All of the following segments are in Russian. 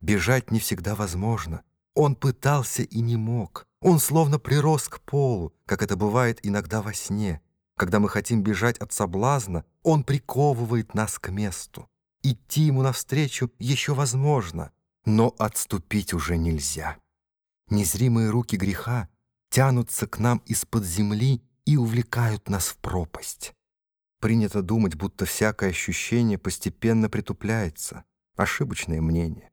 Бежать не всегда возможно. Он пытался и не мог. Он словно прирос к полу, как это бывает иногда во сне. Когда мы хотим бежать от соблазна, он приковывает нас к месту. Идти ему навстречу еще возможно, но отступить уже нельзя. Незримые руки греха тянутся к нам из-под земли и увлекают нас в пропасть. Принято думать, будто всякое ощущение постепенно притупляется. Ошибочное мнение.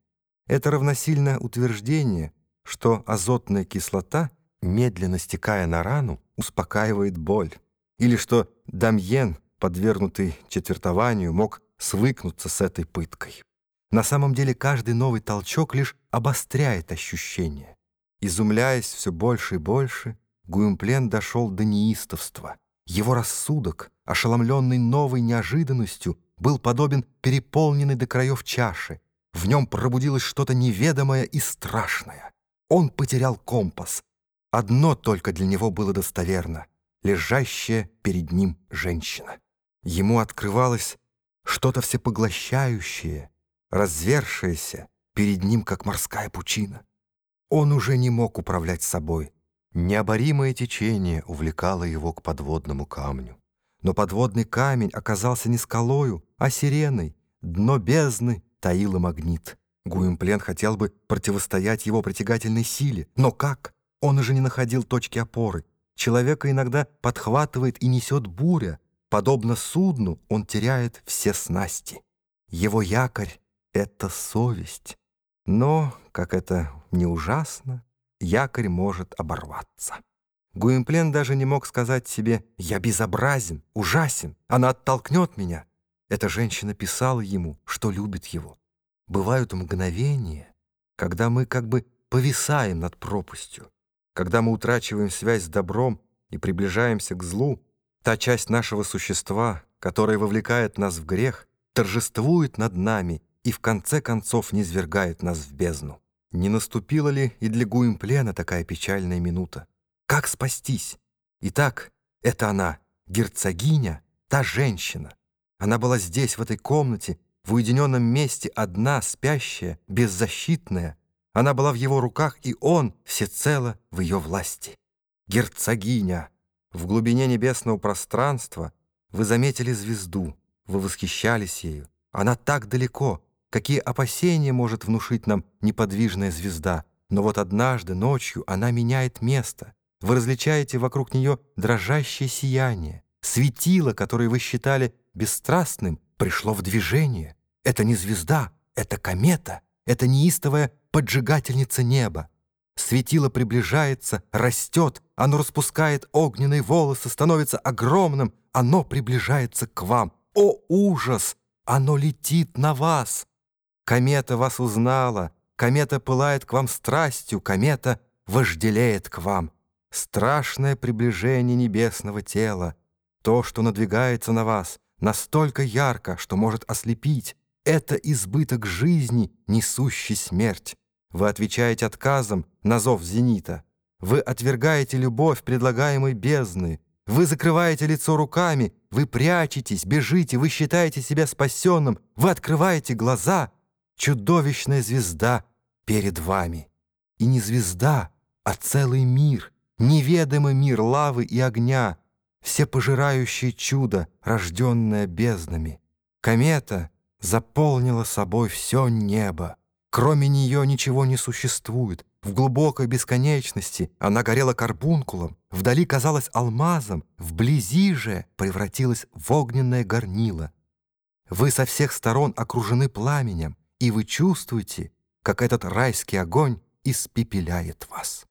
Это равносильно утверждение, что азотная кислота, медленно стекая на рану, успокаивает боль. Или что Дамьен, подвергнутый четвертованию, мог свыкнуться с этой пыткой. На самом деле каждый новый толчок лишь обостряет ощущение. Изумляясь все больше и больше, Гуимплен дошел до неистовства. Его рассудок, ошеломленный новой неожиданностью, был подобен переполненной до краев чаши. В нем пробудилось что-то неведомое и страшное. Он потерял компас. Одно только для него было достоверно — лежащая перед ним женщина. Ему открывалось что-то всепоглощающее, развершееся перед ним, как морская пучина. Он уже не мог управлять собой. Необоримое течение увлекало его к подводному камню. Но подводный камень оказался не скалою, а сиреной. Дно бездны таило магнит. Гуимплен хотел бы противостоять его притягательной силе. Но как? Он уже не находил точки опоры. Человека иногда подхватывает и несет буря. Подобно судну, он теряет все снасти. Его якорь — это совесть. Но, как это не ужасно, якорь может оборваться. Гуимплен даже не мог сказать себе «Я безобразен, ужасен, она оттолкнет меня». Эта женщина писала ему, что любит его. Бывают мгновения, когда мы как бы повисаем над пропастью, когда мы утрачиваем связь с добром и приближаемся к злу, та часть нашего существа, которая вовлекает нас в грех, торжествует над нами и в конце концов низвергает нас в бездну. Не наступила ли и для Гуимплена такая печальная минута? Как спастись? Итак, это она, герцогиня, та женщина. Она была здесь, в этой комнате, в уединенном месте, одна, спящая, беззащитная. Она была в его руках, и он всецело в ее власти. Герцогиня! В глубине небесного пространства вы заметили звезду, вы восхищались ею. Она так далеко, какие опасения может внушить нам неподвижная звезда. Но вот однажды ночью она меняет место. Вы различаете вокруг нее дрожащее сияние. Светило, которое вы считали бесстрастным, пришло в движение. Это не звезда, это комета, это неистовая поджигательница неба. Светило приближается, растет, оно распускает огненные волосы, становится огромным, оно приближается к вам. О, ужас! Оно летит на вас! Комета вас узнала, комета пылает к вам страстью, комета вожделеет к вам. Страшное приближение небесного тела, то, что надвигается на вас, настолько ярко, что может ослепить, это избыток жизни, несущий смерть. Вы отвечаете отказом на зов зенита. Вы отвергаете любовь предлагаемой бездны. Вы закрываете лицо руками, вы прячетесь, бежите, вы считаете себя спасенным, вы открываете глаза. Чудовищная звезда перед вами. И не звезда, а целый мир, неведомый мир лавы и огня, всепожирающее чудо, рожденное безднами. Комета — заполнила собой все небо. Кроме нее ничего не существует. В глубокой бесконечности она горела карбункулом, вдали казалась алмазом, вблизи же превратилась в огненное горнило. Вы со всех сторон окружены пламенем, и вы чувствуете, как этот райский огонь испепеляет вас.